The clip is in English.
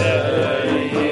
Seven, eight,